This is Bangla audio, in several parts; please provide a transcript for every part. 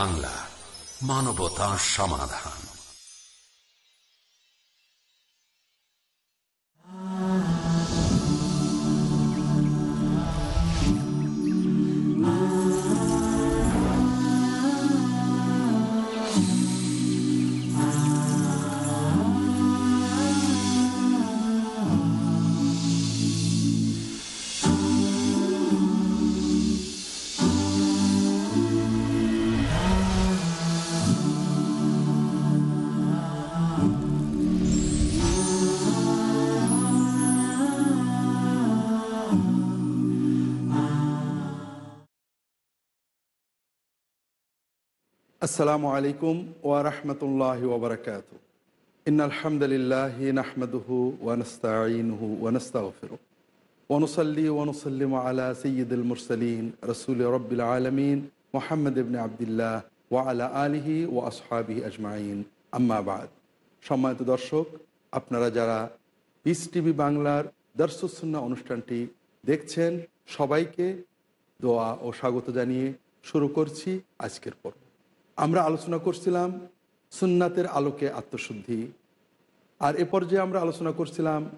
বাংলা মানবতা সমাধান। আসসালামু আলাইকুম ওয়া রাহমাতুল্লাহি ওয়া বারাকাতু ইন্নাল হামদুলিল্লাহি নাহমাদুহু ওয়া নাস্তাঈনুহু ওয়া নাস্তাগফিরুহ। ওয়া নুসাল্লি ওয়া নুসাল্লিমু আলা সাইয়্যিদিল মুরসালিন রাসূলি রাব্বিল আলামিন মুহাম্মদ ইবনে আবদুল্লাহ ওয়া আলা আলিহি ওয়া আসহাবিহি আজমাইন। আম্মা বাদ। সম্মানিত দর্শক, আপনারা যারা পিস টিভি বাংলার দর্শসুন্না অনুষ্ঠানটি দেখছেন, সবাইকে দোয়া ও স্বাগত জানিয়ে শুরু করছি আজকের পর্ব। আমরা আলোচনা করছিলাম সুন্নাতের আলোকে আত্মশুদ্ধি। আর এ পর্যায়ে আমরা আলোচনা করছিলাম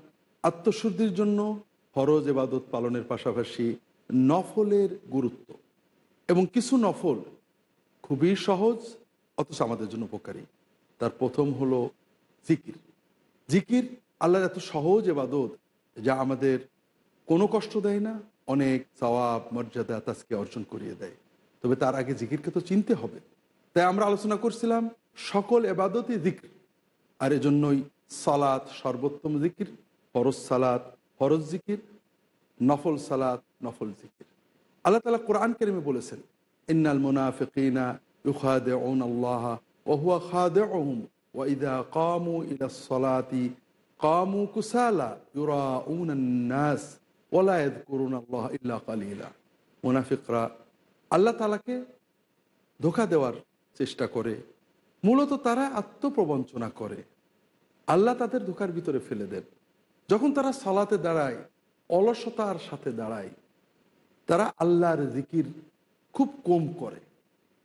আত্মশুদ্ধির জন্য ফরজ এবাদত পালনের পাশাপাশি নফলের গুরুত্ব। এবং কিছু নফল খুবই সহজ, অথচ আমাদের জন্য উপকারী। তার প্রথম হলো জিকির। জিকির আল্লাহর এত সহজ এবাদত যা আমাদের কোনো কষ্ট দেয় না, অনেক সওয়াব, মর্যাদা তাজকে অর্জন করিয়ে দেয়। তবে তার আগে জিকিরকে তো চিনতে হবে। তাই আমরা আলোচনা করছিলাম সকল এবাদতই জিকির, আর এজন্যই সালাত সর্বোত্তম জিকির, ফরজ সালাত ফরজ জিকির, নফল সালাত নফল জিকির। আল্লাহ তালা কোরআন কেরিমে বলেছেন, ইন্নাল মুনাফিকিনা ইউখাদিউন আল্লাহ ওয়া হুয়া খাদিউহুম ওয়া ইযা কামু ইলা সলাতি কামু কুসালা ইউরাউনান নাস ওয়া লা ইয়াযকুরুনা আল্লাহ ইল্লা মুনাফিকরা আল্লাহ তাআলাকে ধোকা দেওয়ার চেষ্টা করে। মূলত তারা আত্মপ্রবঞ্চনা করে। আল্লাহ তাদের ধোকার ভিতরে ফেলে দেন। যখন তারা সলাতে দাঁড়ায়, অলসতার সাথে দাঁড়ায়, তারা আল্লাহর জিকির খুব কম করে।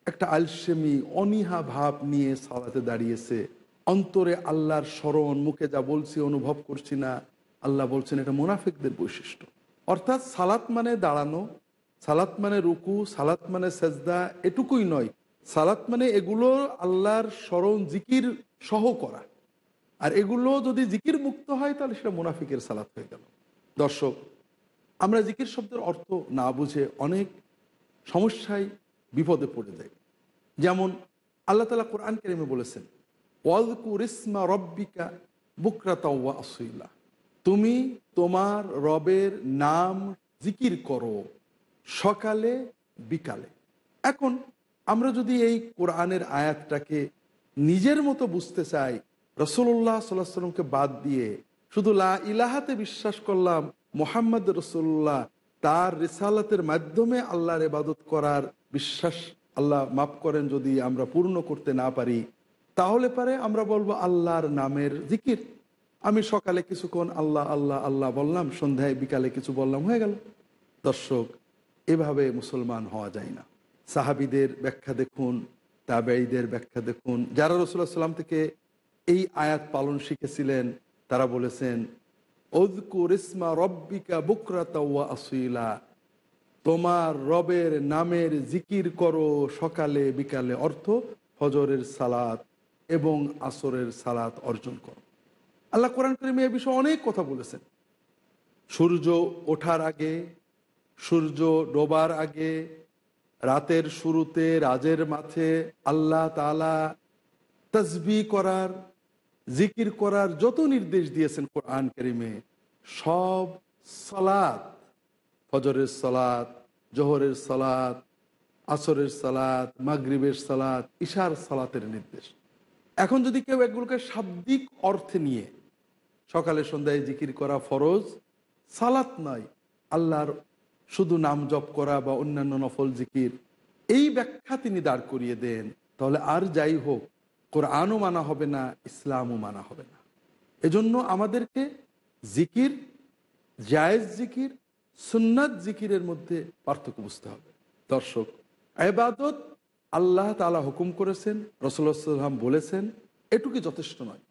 একটা আলসেমি, অনীহা ভাব নিয়ে সালাতে দাঁড়িয়েছে। অন্তরে আল্লাহর স্মরণ, মুখে যা বলছি, অনুভব করছি না। আল্লাহ বলছেন, এটা মুনাফিকদের বৈশিষ্ট্য। অর্থাৎ সালাত মানে দাঁড়ানো, সালাত মানে রুকু, সালাত মানে সেজদা, এটুকুই নয়। সালাত মানে এগুলো আল্লাহর স্মরণ, জিকির সহ করা। আর এগুলো যদি জিকির মুক্ত হয়, তাহলে সেটা মুনাফিকের সালাত হয়ে গেল। দর্শক, আমরা জিকির শব্দের অর্থ না বুঝে অনেক সমস্যায় বিপদে পড়ে যাই। যেমন, আল্লাহ তালা কোরআন কেরেমে বলেছেন ওয়াজকুর ইসমা রব্বিকা বুকরাতা আসইলা তুমি তোমার রবের নাম জিকির করো সকালে, বিকালে। এখন আমরা যদি এই কোরআনের আয়াতটাকে নিজের মতো বুঝতে চাই রসুল্লাহ সাল্লাহ সাল্লামকে বাদ দিয়ে শুধু লা ইলাহাতে বিশ্বাস করলাম, মোহাম্মদ রসুল্লাহ তার রিসালাতের মাধ্যমে আল্লাহর এবাদত করার বিশ্বাস আল্লাহ মাফ করেন যদি আমরা পূর্ণ করতে না পারি, তাহলে পারে আমরা বলব আল্লাহর নামের জিকির। আমি সকালে কিছুক্ষণ আল্লাহ আল্লাহ আল্লাহ বললাম, সন্ধ্যায় বিকালে কিছু বললাম, হয়ে গেল। দর্শক, এভাবে মুসলমান হওয়া যায় না। সাহাবিদের ব্যাখ্যা দেখুন, তাবেঈদের ব্যাখ্যা দেখুন। যারা রসুল্লাহ সাল্লাম থেকে এই আয়াত পালন শিখেছিলেন, তারা বলেছেন ওদকুর ইসমা রব্বিকা বুকরাতা ওয়া আসইলা তোমার রবের নামের জিকির করো সকালে, বিকালে অর্থ ফজরের সালাত এবং আসরের সালাত অর্জন করো। আল্লাহ কোরআন করিমে এ বিষয়ে অনেক কথা বলেছেন। সূর্য ওঠার আগে, সূর্য ডোবার আগে রাতের শুরুতে, রাজের মাঠে আল্লাহ তালা তসবি করার, জিকির করার যত নির্দেশ দিয়েছেন কোরআন করিমে, সব সালাত, ফজরের সালাত, জোহরের সালাত, আসরের সালাত, মাগরিবের সালাত ইশার সালাতের নির্দেশ। এখন যদি কেউ এগুলোকে শাব্দিক অর্থে নিয়ে সকালে সন্ধ্যায় জিকির করা ফরজ, সালাত নয়, আল্লাহর শুধু নাম জপ করা বা অন্যান্য নফল জিকির, এই ব্যাখ্যা তিনি দাঁড় করিয়ে দেন। তাহলে আর যাই হোক, কোরআনও মানা হবে না, ইসলামও মানা হবে না। এজন্য আমাদেরকে জিকির, জায়েজ জিকির, সুন্নাত জিকিরের মধ্যে পার্থক্য বুঝতে হবে। দর্শক এবাদত আল্লাহ তালা হুকুম করেছেন রসুল্লাহাম বলেছেন এটুকুই যথেষ্ট নয়।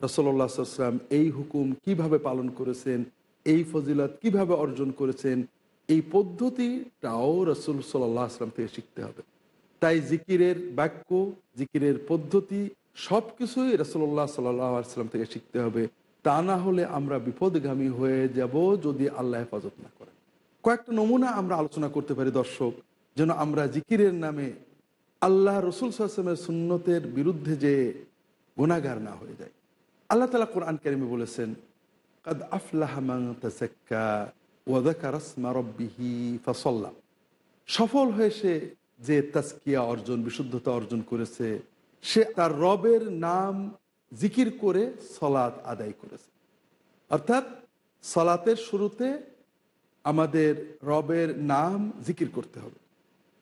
রসল্লা সাল্লাম এই হুকুম কীভাবে পালন করেছেন, এই ফজিলত কীভাবে অর্জন করেছেন এই পদ্ধতিটাও রসুল সাল্লাহ আসলাম থেকে শিখতে হবে। তাই জিকিরের বাক্য, জিকিরের পদ্ধতি সব কিছুই রসল্লাহ আসলাম থেকে শিখতে হবে। তা না হলে আমরা বিপদগামী হয়ে যাব যদি আল্লাহ হেফাজত না করেন। কয়েকটা নমুনা আমরা আলোচনা করতে পারি দর্শক, যেন আমরা জিকিরের নামে আল্লাহ রসুল সাল্লামের সুন্নতের বিরুদ্ধে যে গুণাগার না হয়ে যায় আল্লাহ তালা কোরআন কারিমে বলেছেন, কাদ আফলাহ ফাসাল্লা সফল হয়ে সে যে তাস্কিয়া অর্জন, বিশুদ্ধতা অর্জন করেছে, সে তার রবের নাম জিকির করে সলাৎ আদায় করেছে। অর্থাৎ সলাতের শুরুতে আমাদের রবের নাম জিকির করতে হবে।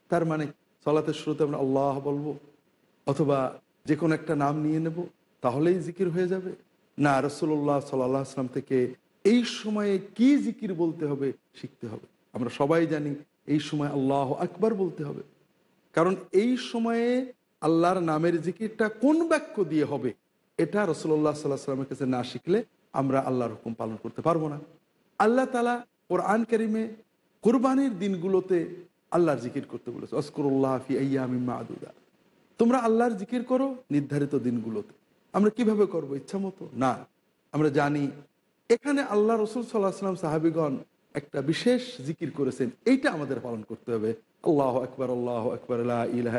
তার মানে সলাতের শুরুতে আমরা আল্লাহ বলব, অথবা যে কোনো একটা নাম নিয়ে নেব, তাহলেই জিকির হয়ে যাবে। না রসুল্লাহ সাল্লাহ আসলাম থেকে এই সময়ে কি জিকির বলতে হবে শিখতে হবে। আমরা সবাই জানি এই সময় আল্লাহ আকবার বলতে হবে। কারণ এই সময়ে আল্লাহর নামের জিকিরটা কোন বাক্য দিয়ে হবে, এটা রসুল্লাহ সাল্লাহ সাল্লামের কাছে না শিখলে আমরা আল্লাহর হুকুম পালন করতে পারব না। আল্লাহ তালা কোরআন কারিমে কোরবানির দিনগুলোতে আল্লাহর জিকির করতে বলেছে অস্করুল্লাহ ফি আয়ামিমা আদুদা তোমরা আল্লাহর জিকির করো নির্ধারিত দিনগুলোতে। আমরা কীভাবে করব ইচ্ছা মতো না। আমরা জানি এখানে আল্লাহ রসুল সাল্লাহ সাল্লাম সাহাবিগণ একটা বিশেষ জিকির করেছেন। এইটা আমাদের পালন করতে হবে। আল্লাহ আকবর আল্লাহ আকবর ইলাহ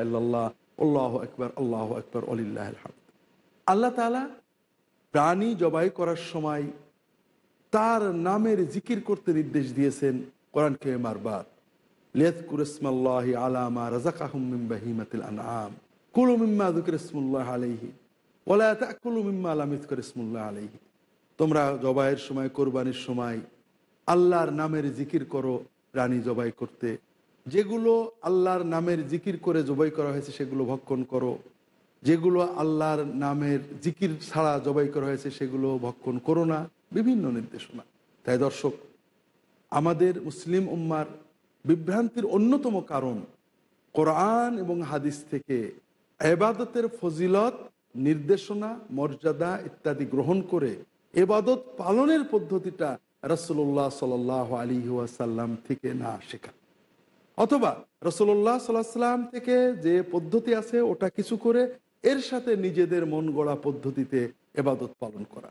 আল্লাহ আকবর আল্লাহ আকবর আলিল্লাহ আল্লাহ তালা প্রাণী জবাই করার সময় তার নামের জিকির করতে নির্দেশ দিয়েছেন কোরআন কে মারবার লিয়াজকুর ইসমাল্লাহ আলামা রাজাকাহুম মিন বাহিমাতিল আনআম। কুলু মিম্মা যুকির আলাইহি ওলা তাকুলু মিম্মা লাম ইযকুর ইসমুল্লাহ আলাইহি। তোমরা জবাইয়ের সময়, কোরবানির সময় আল্লাহর নামের জিকির করো প্রাণী জবাই করতে। যেগুলো আল্লাহর নামের জিকির করে জবাই করা হয়েছে সেগুলো ভক্ষণ করো। যেগুলো আল্লাহর নামের জিকির ছাড়া জবাই করা হয়েছে সেগুলো ভক্ষণ করো না। বিভিন্ন নির্দেশনা। তাই দর্শক, আমাদের মুসলিম উম্মার বিভ্রান্তির অন্যতম কারণ কোরআন এবং হাদিস থেকে এবাদতের ফজিলত, নির্দেশনা, মর্যাদা ইত্যাদি গ্রহণ করে এবাদত পালনের পদ্ধতিটা রসল্লাহ সাল আলী ওয়াসাল্লাম থেকে না শেখা। অথবা রসল্লাহ সাল্লাম থেকে যে পদ্ধতি আছে ওটা কিছু করে এর সাথে নিজেদের মন গড়া পদ্ধতিতে এবাদত পালন করা।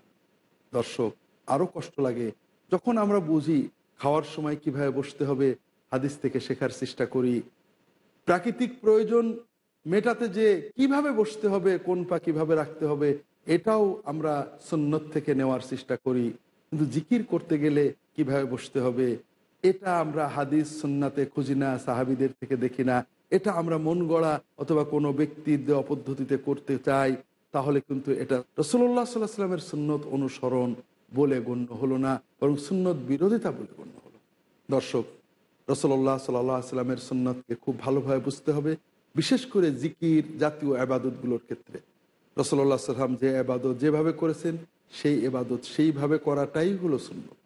দর্শক আরও কষ্ট লাগে যখন আমরা বুঝি খাওয়ার সময় কীভাবে বসতে হবে, হাদিস থেকে শেখার চেষ্টা করি। প্রাকৃতিক প্রয়োজন মেটাতে যে কীভাবে বসতে হবে, কোন পা কীভাবে রাখতে হবে এটাও আমরা সুন্নত থেকে নেওয়ার চেষ্টা করি। কিন্তু জিকির করতে গেলে কীভাবে বসতে হবে? এটা আমরা হাদিস সুন্নাতে খুঁজি না, সাহাবিদের থেকে দেখি না। এটা আমরা মন গড়া অথবা কোনো ব্যক্তির দেওয়া পদ্ধতিতে করতে চাই, তাহলে কিন্তু এটা রসল্লাহ সাল্লাহ সাল্লামের সুন্নত অনুসরণ বলে গণ্য হলো না, বরং সুন্নত বিরোধিতা বলে গণ্য হলো। দর্শক রসল্লাহ সাল্লাহ সাল্লামের সুন্নতকে খুব ভালোভাবে বুঝতে হবে, বিশেষ করে জিকির জাতীয় আবাদতগুলোর ক্ষেত্রে। রসল্লাহ সাল্লাম যে এবাদত যেভাবে করেছেন, সেই এবাদত সেইভাবে করাটাই হলো সুন্নত।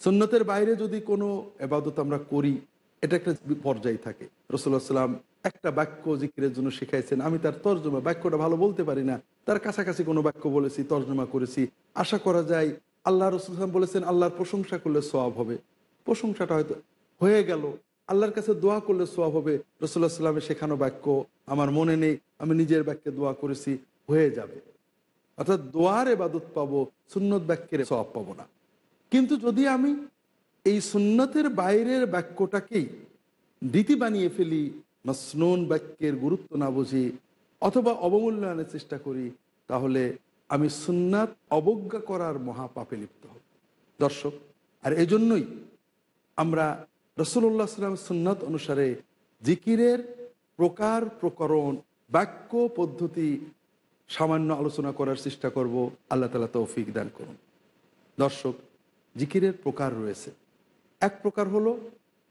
সুন্নতের বাইরে যদি কোনো এবাদত আমরা করি, এটা একটা পর্যায় থাকে। রসুল্লাহ সাল্লাম একটা বাক্য জিকিরের জন্য শিখাইছেন, আমি তার তর্জমা, বাক্যটা ভালো বলতে পারি না, তার কাছাকাছি কোনো বাক্য বলেছি, তর্জমা করেছি, আশা করা যায় আল্লাহ রসুলাম বলেছেন, আল্লাহর প্রশংসা করলে সোয়াব হবে। প্রশংসাটা হয়তো হয়ে গেল, আল্লাহর কাছে দোয়া করলে সোয়াব হবে। রসুল্লাহ সাল্লামের শেখানো বাক্য, আমার মনে নেই, আমি নিজের বাক্যে দোয়া করেছি হয়ে যাবে। অর্থাৎ দোয়ার এবাদত পাবো, সুন্নত বাক্যের সব পাবো না। কিন্তু যদি আমি এই সুন্নতের বাইরের বাক্যটাকেই রীতি বানিয়ে ফেলি, মসনুন বাক্যের গুরুত্ব না বুঝি, অথবা অবমূল্যায়নের চেষ্টা করি, তাহলে আমি সুন্নাত অবজ্ঞা করার মহাপাপে লিপ্ত হব। দর্শক, আর এজন্যই আমরা রসুল্লাহ সাল্লাম সুন্নাত অনুসারে জিকিরের প্রকার প্রকরণ, বাক্য পদ্ধতি সামান্য আলোচনা করার চেষ্টা করব। আল্লাহ তালা তৌফিক দান করুন। দর্শক, জিকিরের প্রকার রয়েছে। এক প্রকার হলো,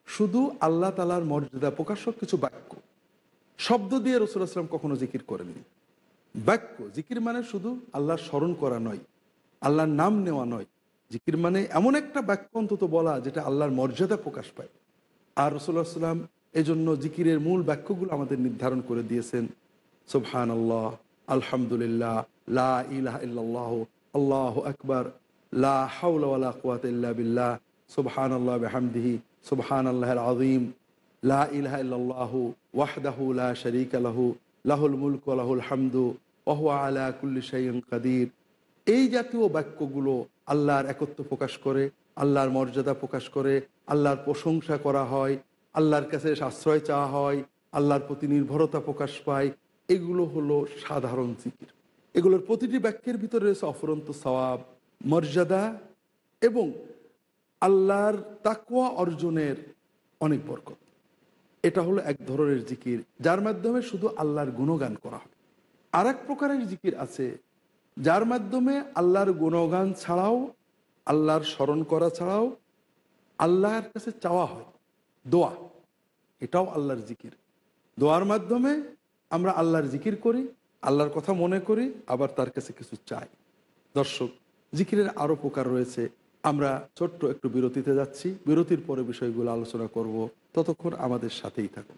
শুধু আল্লাহ তালার মর্যাদা প্রকাশক কিছু বাক্য। শব্দ দিয়ে রসুল আসলাম কখনো জিকির করেননি। বাক্য, জিকির মানে শুধু আল্লাহর স্মরণ করা নয়, আল্লাহর নাম নেওয়া নয়। জিকির মানে এমন একটা বাক্য অন্তত বলা যেটা আল্লাহর মর্যাদা প্রকাশ পায়। আর রসুল্লাহ সাল্লাম এজন্য জিকিরের মূল বাক্যগুলো আমাদের নির্ধারণ করে দিয়েছেন সুবহান আল্লাহ আলহামদুলিল্লাহ, লা ইলাহ ইল্লাল্লাহ, আল্লাহ আকবর, লা হাউলা কুয়াত ইল্লা বিল্লাহ সুবহান আল্লাহ বেহামদিহি সুবহান আল্লাহ আজিম লা ওয়াহদাহু লা শারীকা লাহু, লাহুল মুলক ওয়া লাহুল হামদু, ওয়া হুয়া আলা কুল্লি কাদির। এই জাতীয় বাক্যগুলো আল্লাহর একত্ব প্রকাশ করে, আল্লাহর মর্যাদা প্রকাশ করে, আল্লাহর প্রশংসা করা হয়, আল্লাহর কাছে আশ্রয় চাওয়া হয়, আল্লাহর প্রতি নির্ভরতা প্রকাশ পায় এগুলো হলো সাধারণ জিকির। এগুলোর প্রতিটি বাক্যের ভিতরে রয়েছে অফরন্ত সওয়াব, মর্যাদা এবং আল্লাহর তাকুয়া অর্জনের অনেক বরকত। এটা হলো এক ধরনের জিকির, যার মাধ্যমে শুধু আল্লাহর গুণগান করা হয়। আর এক প্রকারের জিকির আছে, যার মাধ্যমে আল্লাহর গুণগান ছাড়াও, আল্লাহর স্মরণ করা ছাড়াও আল্লাহর কাছে চাওয়া হয়, দোয়া। এটাও আল্লাহর জিকির। দোয়ার মাধ্যমে আমরা আল্লাহর জিকির করি, আল্লাহর কথা মনে করি, আবার তার কাছে কিছু চাই। দর্শক, জিকিরের আরও প্রকার রয়েছে। আমরা ছোট্ট একটু বিরতিতে যাচ্ছি। বিরতির পরে বিষয়গুলো আলোচনা করব। ততক্ষণ আমাদের সাথেই থাকুন।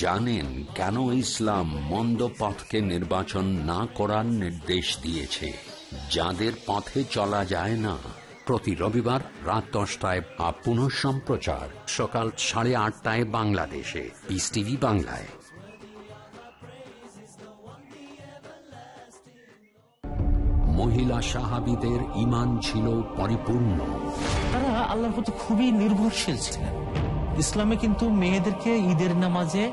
জানেন কেন ইসলাম মন্দ পথকে নির্বাচন না করার নির্দেশ দিয়েছে। যাদের পথে চলা যায় না। প্রতি রবিবার রাত দশটায় বা পুনঃ সম্প্রচার। সকাল সাড়ে আটটায় বাংলাদেশে। পিস টিভি বাংলায়। মহিলা সাহাবিদের ইমান ছিল পরিপূর্ণ। তারা আল্লাহর প্রতি খুবই নির্ভরশীল ছিলেন। ইসলামে কিন্তু মেয়েদেরকে ঈদের নামাজে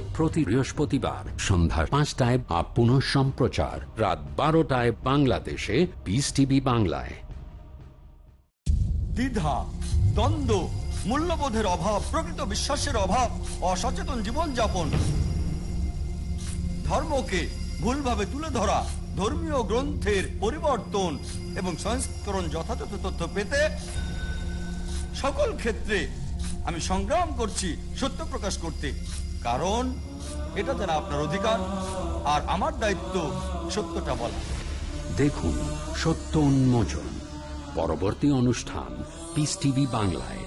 প্রতি বৃহস্পতিবার সন্ধ্যা পাঁচটায় বা পুনঃ সম্প্রচার। রাত বারোটায় বাংলাদেশে পিস টিভি বাংলায়। দ্বিধা, দ্বন্দ্ব, মূল্যবোধের অভাব, প্রকৃত বিশ্বাসের অভাব, অসচেতন জীবনযাপন। ধর্মকে ভুলভাবে তুলে ধরা, ধর্মীয় গ্রন্থের পরিবর্তন এবং সংস্করণ যথাযথ তথ্য পেতে সকল ক্ষেত্রে আমি সংগ্রাম করছি সত্য প্রকাশ করতে। কারণ এটা তারা আপনার অধিকার আর আমার দায়িত্ব সত্যটা বলা। দেখুন সত্য উন্মোচন পরবর্তী অনুষ্ঠান পিস টিভি বাংলায়।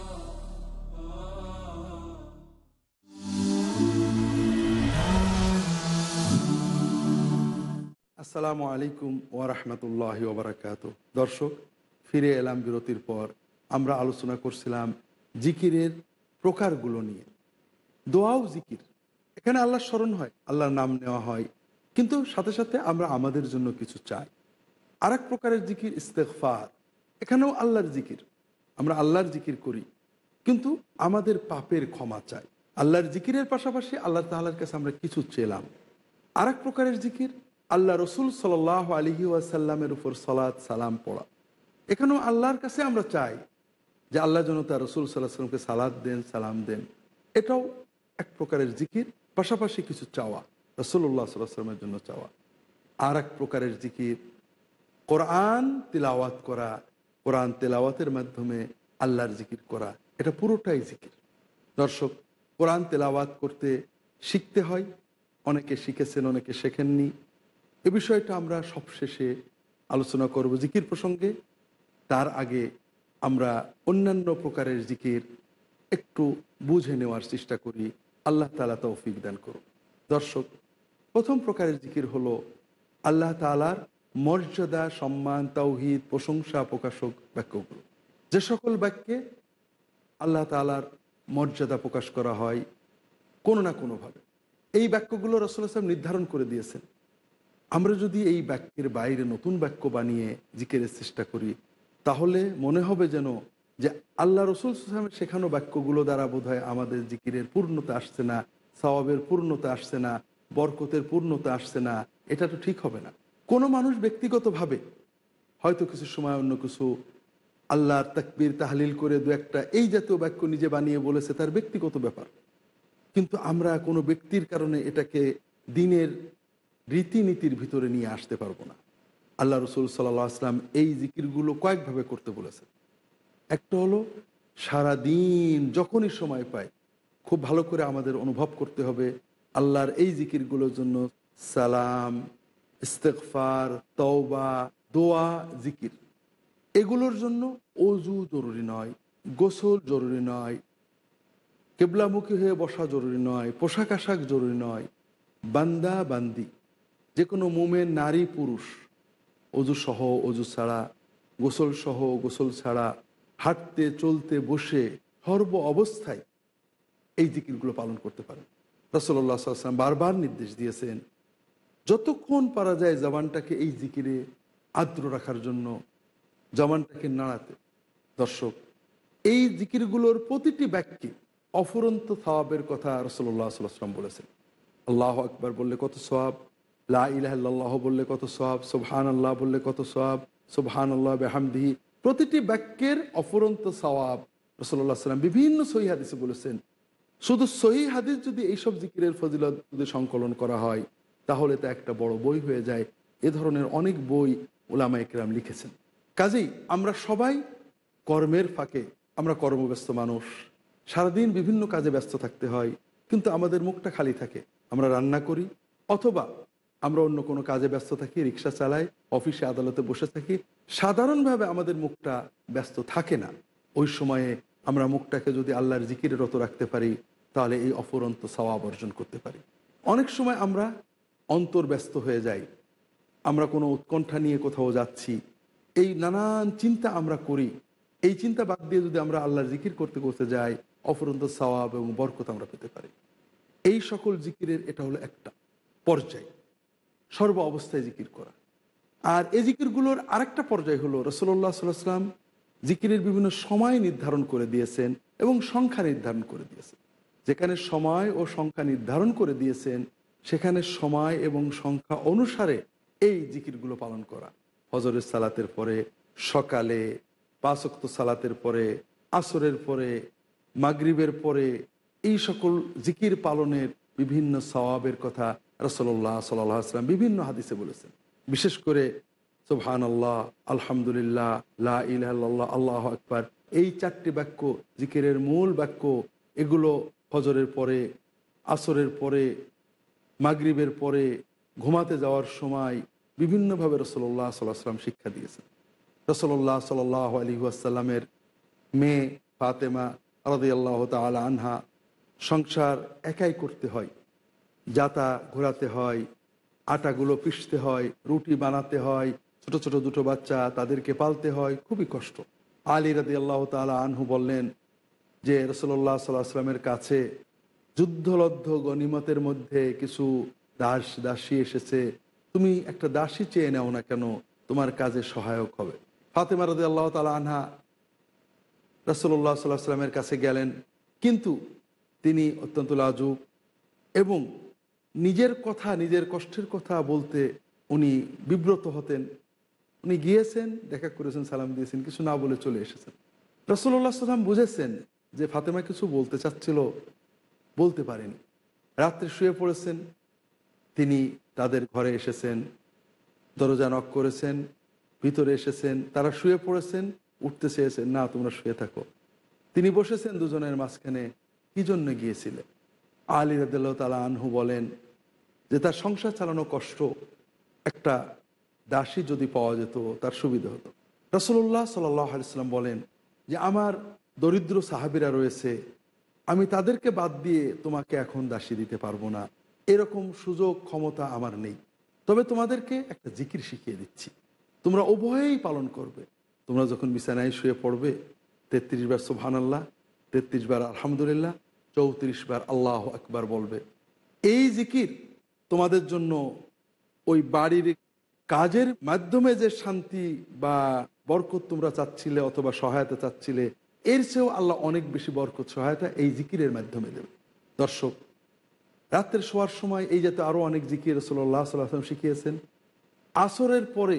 আসসালামু আলাইকুম ওরহমতুল্লাহ ওবরাকাত দর্শক ফিরে এলাম বিরতির পর। আমরা আলোচনা করছিলাম জিকিরের প্রকারগুলো নিয়ে। দোয়াও জিকির। এখানে আল্লাহর স্মরণ হয়, আল্লাহর নাম নেওয়া হয়। কিন্তু সাথে সাথে আমরা আমাদের জন্য কিছু চাই। আর প্রকারের জিকির ইস্তেকফার এখানেও আল্লাহর জিকির। আমরা আল্লাহর জিকির করি। কিন্তু আমাদের পাপের ক্ষমা চাই। আল্লাহর জিকিরের পাশাপাশি আল্লাহ তাল্লার কাছে আমরা কিছু চেলাম। আর প্রকারের জিকির, আল্লাহ রসুল সাল আলহি ওয়াসাল্লামের উপর সালাদ সালাম পড়া। এখানেও আল্লাহর কাছে আমরা চাই যে আল্লাহ যেন তার রসুল সাল্লাহ সাল্লামকে সালাদ দেন, সালাম দেন। এটাও এক প্রকারের জিকির, পাশাপাশি কিছু চাওয়া রসুল্লাহ সাল্লামের জন্য চাওয়া। আর এক প্রকারের জিকির, কোরআন তিলাওয়াত করা, কোরআন তেলাওয়াতের মাধ্যমে আল্লাহর জিকির করা, এটা পুরোটাই জিকির। দর্শক, কোরআন তেলাওয়াত করতে শিখতে হয়, অনেকে শিখেছেন, অনেকে শেখেননি। এ বিষয়টা আমরা সবশেষে আলোচনা করব জিকির প্রসঙ্গে। তার আগে আমরা অন্যান্য প্রকারের জিকির একটু বুঝে নেওয়ার চেষ্টা করি। আল্লাহ তালা তৌফিক দান করুন দর্শক, প্রথম প্রকারের জিকির হলো আল্লাহ তালার মর্যাদা, সম্মান, তৌহিদ, প্রশংসা, প্রকাশক বাক্যগুলো। যে সকল বাক্যে আল্লাহ তালার মর্যাদা প্রকাশ করা হয়, কোনো না কোনোভাবে। এই বাক্যগুলো রসুল আসলাম নির্ধারণ করে দিয়েছেন। আমরা যদি এই বাক্যের বাইরে নতুন বাক্য বানিয়ে জিকিরের চেষ্টা করি, তাহলে মনে হবে যেন যে আল্লাহ রসুল সালামের শেখানো বাক্যগুলো দ্বারা বোধ আমাদের জিকিরের পূর্ণতা আসছে না, সওয়াবের পূর্ণতা আসছে না, বরকতের পূর্ণতা আসছে না, এটা তো ঠিক হবে না। কোনো মানুষ ব্যক্তিগতভাবে হয়তো কিছু সময় অন্য কিছু আল্লাহর তাকবির, তাহলিল করে দু একটা এই জাতীয় বাক্য নিজে বানিয়ে বলেছে, তার ব্যক্তিগত ব্যাপার। কিন্তু আমরা কোনো ব্যক্তির কারণে এটাকে দিনের রীতিনীতির ভিতরে নিয়ে আসতে পারব না। আল্লাহ রসুল সাল্লাহ আসলাম এই জিকিরগুলো কয়েকভাবে করতে বলেছেন। একটা হলো সারা দিন যখনই সময় পায় খুব ভালো করে আমাদের অনুভব করতে হবে আল্লাহর এই জিকিরগুলোর জন্য। সালাম ইস্তেকফার তওবা, দোয়া, জিকির। এগুলোর জন্য অজু জরুরি নয়, গোসল জরুরি নয়, কেবলামুখী হয়ে বসা জরুরি নয়, পোশাক আশাক জরুরি নয়, বান্দা বান্দি যে কোনো মোমের নারী, পুরুষ, অজু সহ, অজু ছাড়া, গোসল সহ, গোসল ছাড়া হাঁটতে, চলতে, বসে, সর্ব অবস্থায় এই জিকিরগুলো পালন করতে পারেন। রসল্লা সাল্লাম বারবার নির্দেশ দিয়েছেন, যতক্ষণ পারা যায় জবানটাকে এই জিকিরে আদ্র রাখার জন্য, জবানটাকে নাড়াতে। দর্শক, এই জিকিরগুলোর প্রতিটি ব্যক্তি অফুরন্ত সওয়াবের কথা রসল্লাহ সাল্লাম বলেছেন। আল্লাহ আকবার বললে কত সওয়াব, লা বললে কত সওয়াব সুবহান আল্লাহ বললে কত সওয়াব সুবহান আল্লাহ বেহামদিহি প্রতিটি বাক্যের অফুরন্ত সওয়াব রসল্লাহ সাল্লাম বিভিন্ন সহি হাদিসে বলেছেন, শুধু সহি হাদিস যদি এইসব জিকিরের ফজিলত যদি সংকলন করা হয়, তাহলে তা একটা বড় বই হয়ে যায়। এ ধরনের অনেক বই ওলামা একরাম লিখেছেন। কাজেই আমরা সবাই কর্মের ফাঁকে, আমরা কর্মব্যস্ত মানুষ, সারাদিন বিভিন্ন কাজে ব্যস্ত থাকতে হয়, কিন্তু আমাদের মুখটা খালি থাকে। আমরা রান্না করি অথবা আমরা অন্য কোনো কাজে ব্যস্ত থাকি, রিক্সা চালাই, অফিসে আদালতে বসে থাকি, সাধারণভাবে আমাদের মুখটা ব্যস্ত থাকে না। ওই সময়ে আমরা মুখটাকে যদি আল্লাহর জিকিরে রত রাখতে পারি, তাহলে এই অফুরন্ত সওয়াব অর্জন করতে পারি। অনেক সময় আমরা অন্তর ব্যস্ত হয়ে যাই, আমরা কোনো উৎকণ্ঠা নিয়ে কোথাও যাচ্ছি, এই নানান চিন্তা আমরা করি। এই চিন্তা বাদ দিয়ে যদি আমরা আল্লাহর জিকির করতে করতে যাই, অফুরন্ত সওয়াব এবং বরকত আমরা পেতে পারি। এই সকল জিকিরের এটা হলো একটা পর্যায়। সর্ব অবস্থায় জিকির করা। আর এই জিকিরগুলোর আরেকটা পর্যায় হলো রসল্লাহ সাল্লাম জিকিরের বিভিন্ন সময় নির্ধারণ করে দিয়েছেন এবং সংখ্যা নির্ধারণ করে দিয়েছেন। যেখানে সময় ও সংখ্যা নির্ধারণ করে দিয়েছেন, সেখানে সময় এবং সংখ্যা অনুসারে এই জিকিরগুলো পালন করা। হজরের সালাতের পরে, সকালে পাঁচক্ত সালাতের পরে, আসরের পরে, মাগরিবের পরে, এই সকল জিকির পালনের বিভিন্ন সওয়াবের কথা রসল্লাহ সাল্লাম বিভিন্ন হাদিসে বলেছেন। বিশেষ করে সুবহান আল্লাহ আলহামদুলিল্লাহ, লা আল্লাহ আকবার, এই চারটি বাক্য, জিকিরের মূল বাক্য, এগুলো ফজরের পরে, আসরের পরে, মাগরিবের পরে, ঘুমাতে যাওয়ার সময় বিভিন্নভাবে রসল্লাহ সাল্লাহ সাল্লাম শিক্ষা দিয়েছেন। রসল্লাহ সাল আলী আসাল্লামের মেয়ে ফাতেমা আলাদি আল্লাহ তালা আনহা, সংসার একাই করতে হয়। যাতা ঘোরাতে হয়, আটাগুলো পিষতে হয়, রুটি বানাতে হয়, ছোট ছোট দুটো বাচ্চা তাদেরকে পালতে হয়, খুবই কষ্ট। আলী রাদি আল্লাহ তালা আনহু বললেন যে রসল্লাহ সাল্লাহ আসলামের কাছে যুদ্ধলব্ধ গণিমতের মধ্যে কিছু দাস, দাসী এসেছে। তুমি একটা দাসী চেয়ে নাও না কেন? তোমার কাজে সহায়ক হবে। ফাতেমা রদি আল্লাহ তালা আনহা রসল্লাহ সাল্লাহ সাল্লামের কাছে গেলেন। কিন্তু তিনি অত্যন্ত লাজুক এবং নিজের কথা, নিজের কষ্টের কথা বলতে উনি বিব্রত হতেন। উনি গিয়েছেন, দেখা করেছেন, সালাম দিয়েছেন, কিছু না বলে চলে এসেছেন। রসল্লাহ সাল্লাম বুঝেছেন যে ফাতেমা কিছু বলতে চাচ্ছিল, বলতে পারেনি। রাত্রে শুয়ে পড়েছেন, তিনি তাদের ঘরে এসেছেন, দরজা নক করেছেন, ভিতরে এসেছেন, তারা শুয়ে পড়েছেন, উঠতে চেয়েছেন, না, তোমরা শুয়ে থাকো। তিনি বসেছেন দুজনের মাঝখানে, কি জন্য গিয়েছিলেন আলী রাদিল্লাহ তালা আনহু বলেন যে তার সংসার চালানো কষ্ট একটা দাসী যদি পাওয়া যেত, তার সুবিধা হতো। রসুল্লাহ সাল্লাম বলেন যে, আমার দরিদ্র সাহাবিরা রয়েছে, আমি তাদেরকে বাদ দিয়ে তোমাকে এখন দাসী দিতে পারব না। এরকম সুযোগ, ক্ষমতা আমার নেই। তবে তোমাদেরকে একটা জিকির শিখিয়ে দিচ্ছি। তোমরা উভয়েই পালন করবে। তোমরা যখন বিছানায় শুয়ে পড়বে, তেত্রিশ বার সুবহান আল্লাহ তেত্রিশ বার আলহামদুলিল্লাহ, চৌত্রিশ বার আল্লাহ আকবার বলবে। এই জিকির তোমাদের জন্য ওই বাড়ির কাজের মাধ্যমে যে শান্তি বা বরকত তোমরা চাচ্ছিলে অথবা সহায়তা চাচ্ছিলে, এর চেয়েও আল্লাহ অনেক বেশি বরকত, সহায়তা এই জিকিরের মাধ্যমে দেবে। দর্শক রাত্রের শোয়ার সময় এই যাতে আরও অনেক জিকির রসল্লাহ সাল্লাম শিখিয়েছেন। আসরের পরে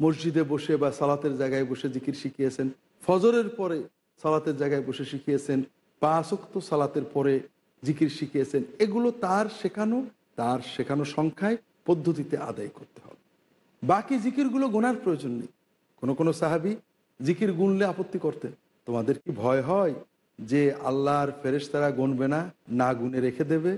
মসজিদে বসে বা সালাতের জায়গায় বসে জিকির শিখিয়েছেন। ফজরের পরে সালাতের জায়গায় বসে শিখিয়েছেন। বা আসক্ত সালাতের পরে জিকির শিখিয়েছেন। এগুলো তার শেখানো তার শেখানো সংখ্যায় পদ্ধতিতে আদায় করতে হবে। বাকি জিকিরগুলো গোনার প্রয়োজন নেই। কোনো কোনো সাহাবি জিকির গুনলে আপত্তি করতে, তোমাদের কি ভয় হয় যে আল্লাহর ফেরেশতারা গুনবে না? না গুনে রেখে দেবে?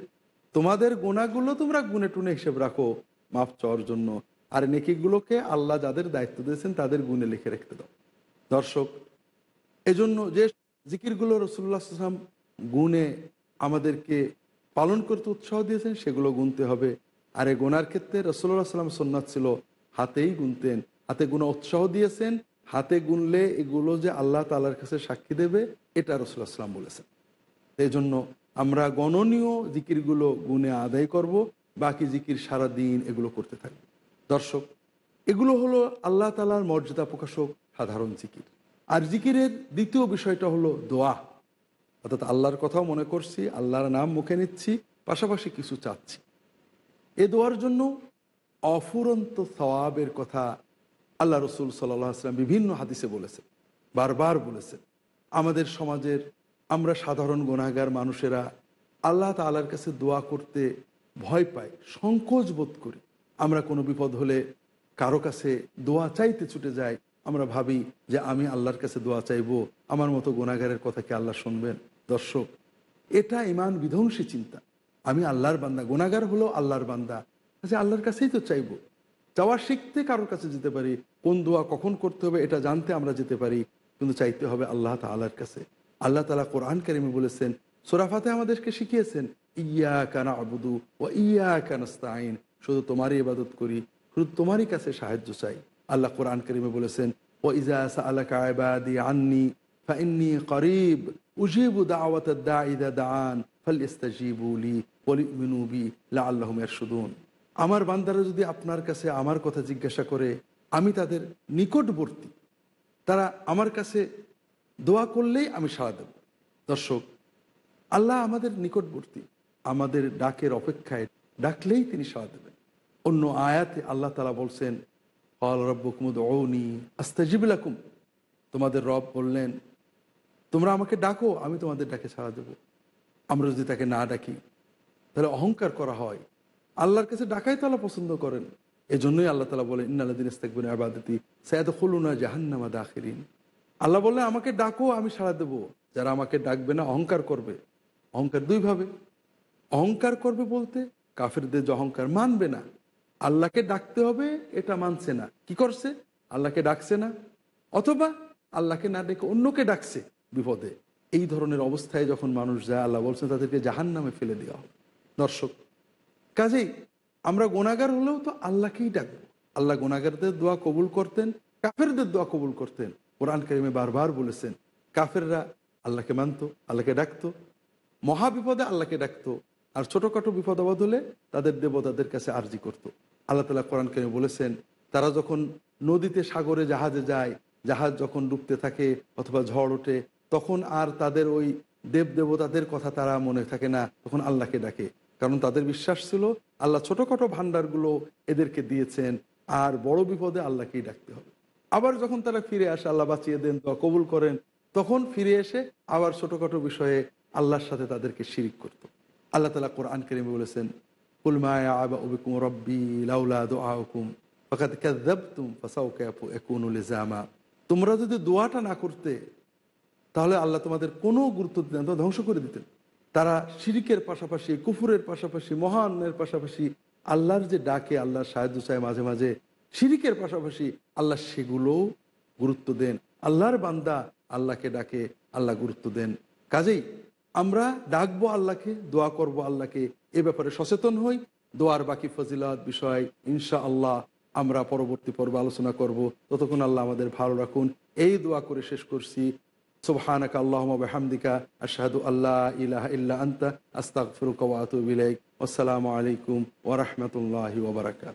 তোমাদের গোনাগুলো তোমরা গুনে টুনে হিসেব রাখো, মাফ চাওয়ার জন্য। আর নেকিগুলোকে আল্লাহ যাদের দায়িত্ব দিয়েছেন তাদের গুনে লিখে রেখে দাও। দর্শক, এজন্য যে জিকিরগুলো রসুল্লাহ সাল্লাম গুণে আমাদেরকে পালন করতে উৎসাহ দিয়েছেন, সেগুলো গুনতে হবে। আর এই গোনার ক্ষেত্রে রসুল্লাহ সাল্লাম সন্ন্যাত ছিল, হাতেই গুনতেন। হাতে গুণা উৎসাহ দিয়েছেন, হাতে গুনলে এগুলো যে আল্লাহ তালার কাছে সাক্ষী দেবে, এটা রসুল্লাহ সাল্লাম বলেছেন। এই জন্য আমরা গণনীয় জিকিরগুলো গুনে আদায় করব, বাকি জিকির সারা দিন এগুলো করতে থাকব। দর্শক, এগুলো হলো আল্লাহ তালার মর্যাদা প্রকাশক সাধারণ জিকির। আর জিকিরের দ্বিতীয় বিষয়টা হলো দোয়া। অর্থাৎ আল্লাহর কথাও মনে করছি, আল্লাহর নাম মুখে নিচ্ছি, পাশাপাশি কিছু চাচ্ছি। এ দোয়ার জন্য অফুরন্ত সওয়াবের কথা আল্লাহ রসুল সাল্লাহ আসলাম বিভিন্ন হাদিসে বলেছেন, বারবার বলেছেন। আমাদের সমাজের আমরা সাধারণ গোনাগার মানুষেরা আল্লাহ তালার কাছে দোয়া করতে ভয় পাই সংকোচ বোধ করি। আমরা কোনো বিপদ হলে কারও কাছে দোয়া চাইতে ছুটে যাই, আমরা ভাবি যে আমি আল্লাহর কাছে দোয়া চাইব, আমার মতো গোনাগারের কথা কি আল্লাহ শুনবেন? দর্শক, এটা ইমান বিধ্বংসী চিন্তা। আমি আল্লাহর বান্দা গুণাগার হলেও আল্লাহর বান্দা। আচ্ছা আল্লাহর কাছেই তো চাইব। চাওয়া শিখতে কারোর কাছে যেতে পারি, কোন দোয়া কখন করতে হবে এটা জানতে আমরা যেতে পারি, কিন্তু চাইতে হবে আল্লাহ তালার কাছে। আল্লাহ তালা কোরআন কারিমে বলেছেন সোরাফাতে আমাদেরকে শিখিয়েছেন ইয়া কানা আবুদু ও ইয়া কানাস্তাইন শুধু তোমারই ইবাদত করি, শুধু তোমারই কাছে সাহায্য চাই। আল্লাহ কোরআন করিমে বলেছেন ও ইজা আলাকা আবাদি আন্নি ফাইন্নি করিব উজিবু দাওয়াত দাঈদা দান ফাল ইস্তাজিবু লি ওয়ালিউমিনু বি লাআল্লাহুম ইয়ারশুদুন আমার বান্দারা যদি আপনার কাছে আমার কথা জিজ্ঞাসা করে, আমি তাদের নিকটবর্তী, তারা আমার কাছে দোয়া করলেই আমি সাড়া দেব। দর্শক, আল্লাহ আমাদের নিকটবর্তী, আমাদের ডাকের অপেক্ষায় ডাকলেই তিনি সাড়া দেবেন। অন্য আয়াতে আল্লাহ তালা বলছেন হল রব্বকুমুদ ঔনি আস্তাজিবিলাকুম তোমাদের রব বললেন তোমরা আমাকে ডাকো, আমি তোমাদের ডাকে সাড়া দেবো। আমরা যদি তাকে না ডাকি, তাহলে অহংকার করা হয়। আল্লাহর কাছে ডাকাই তালা পছন্দ করেন। এজন্যই আল্লাহ তালা বলেন ইন্নাল্লাদিন ইস্তাকবিন আবাদতি সৈয়দ খুলুনা জাহান্নামা দাখিরিন। আল্লাহ বললে আমাকে ডাকো, আমি সাড়া দেবো। যারা আমাকে ডাকবে না, অহংকার করবে। অহংকার দুইভাবে অহংকার করবে বলতে, কাফেরদের যে অহংকার মানবে না। আল্লাহকে ডাকতে হবে, এটা মানছে না। কি করছে? আল্লাহকে ডাকছে না। অথবা আল্লাহকে না ডেকে অন্যকে ডাকছে। বিপদে। এই ধরনের অবস্থায় যখন মানুষ যায়, আল্লাহ বলছেন, তাদেরকে জাহান নামে ফেলে দেওয়া হবে দর্শক, কাজেই আমরা গোনাগার হলেও তো আল্লাহকেই ডাকবো। আল্লাহ গোনাগারদের দোয়া কবুল করতেন, কাফেরদের দোয়া কবুল করতেন। কোরআন কারিমে বারবার বলেছেন, কাফেররা আল্লাহকে মানত, আল্লাহকে ডাকতো, মহাবিপদে আল্লাহকে ডাকতো, আর ছোটোখাটো বিপদ আপদ হলে তাদের দেবতাদের কাছে আর্জি করত। আল্লাহ তালা কোরআন কারিমে বলেছেন, তারা যখন নদীতে সাগরে জাহাজে যায়, জাহাজ যখন ডুবতে থাকে অথবা ঝড় ওঠে তখন আর তাদের ওই দেব দেবতাদের কথা তারা মনে থাকে না, তখন আল্লাহকে ডাকে। কারণ তাদের বিশ্বাস ছিল আল্লাহ ছোটোখাটো ভাণ্ডারগুলো এদেরকে দিয়েছেন, আর বড় বিপদে আল্লাহকেই ডাকতে হবে। আবার যখন তারা ফিরে আসে, আল্লাহ বাঁচিয়ে দেন তো কবুল করেন, তখন ফিরে এসে আবার ছোটোখাটো বিষয়ে আল্লাহর সাথে তাদেরকে শিরিক করত। আল্লাহ তালা কোরআন করিমে বলেছেন লিজামা তোমরা যদি দোয়াটা না করতে তাহলে আল্লাহ তোমাদের কোনো গুরুত্ব দিতেন না, ধ্বংস করে দিতেন। তারা শিরিকের পাশাপাশি কুফুরের পাশাপাশি মহানের পাশাপাশি আল্লাহর যে ডাকে আল্লাহর সাহায্য চায় মাঝে মাঝে শিরিকের পাশাপাশি আল্লাহ সেগুলোও গুরুত্ব দেন। আল্লাহর বান্দা আল্লাহকে ডাকে আল্লাহ গুরুত্ব দেন। কাজেই আমরা ডাকবো আল্লাহকে দোয়া করব আল্লাহকে এ ব্যাপারে সচেতন হই। দোয়ার বাকি ফজিলাত বিষয় ইনশা আল্লাহ আমরা পরবর্তী পর্ব আলোচনা করব। ততক্ষণ আল্লাহ আমাদের ভালো রাখুন। এই দোয়া করে শেষ করছি। সুবহানাকা আল্লাহুম্মা বিহামদিকা আশহাদু আল্লা ইলাহা ইল্লা আনতা আস্তাগফিরুকা ওয়া আতুবু ইলাইক আসসালামু আলাইকুম ওয়া রাহমাতুল্লাহি ওয়া বারাকাতুহু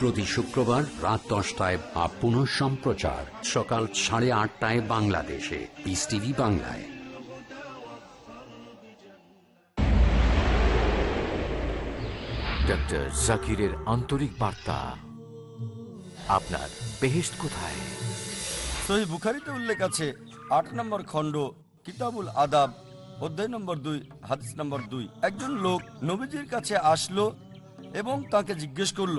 প্রতি শুক্রবার রাত দশটায় বা পুনঃ সম্প্রচার। সকাল সাড়ে আটটায় বাংলাদেশে। পিস টিভি বাংলায়। ডক্টর জাকিরের আন্তরিক বার্তা। আপনার বেহেস্ট কোথায়? সহি বুখারিতে উল্লেখ আছে আট নম্বর খণ্ড কিতাবুল আদাব অধ্যায় নম্বর দুই হাদিস নম্বর দুই। একজন লোক নবীজির কাছে আসলো এবং তাকে জিজ্ঞেস করল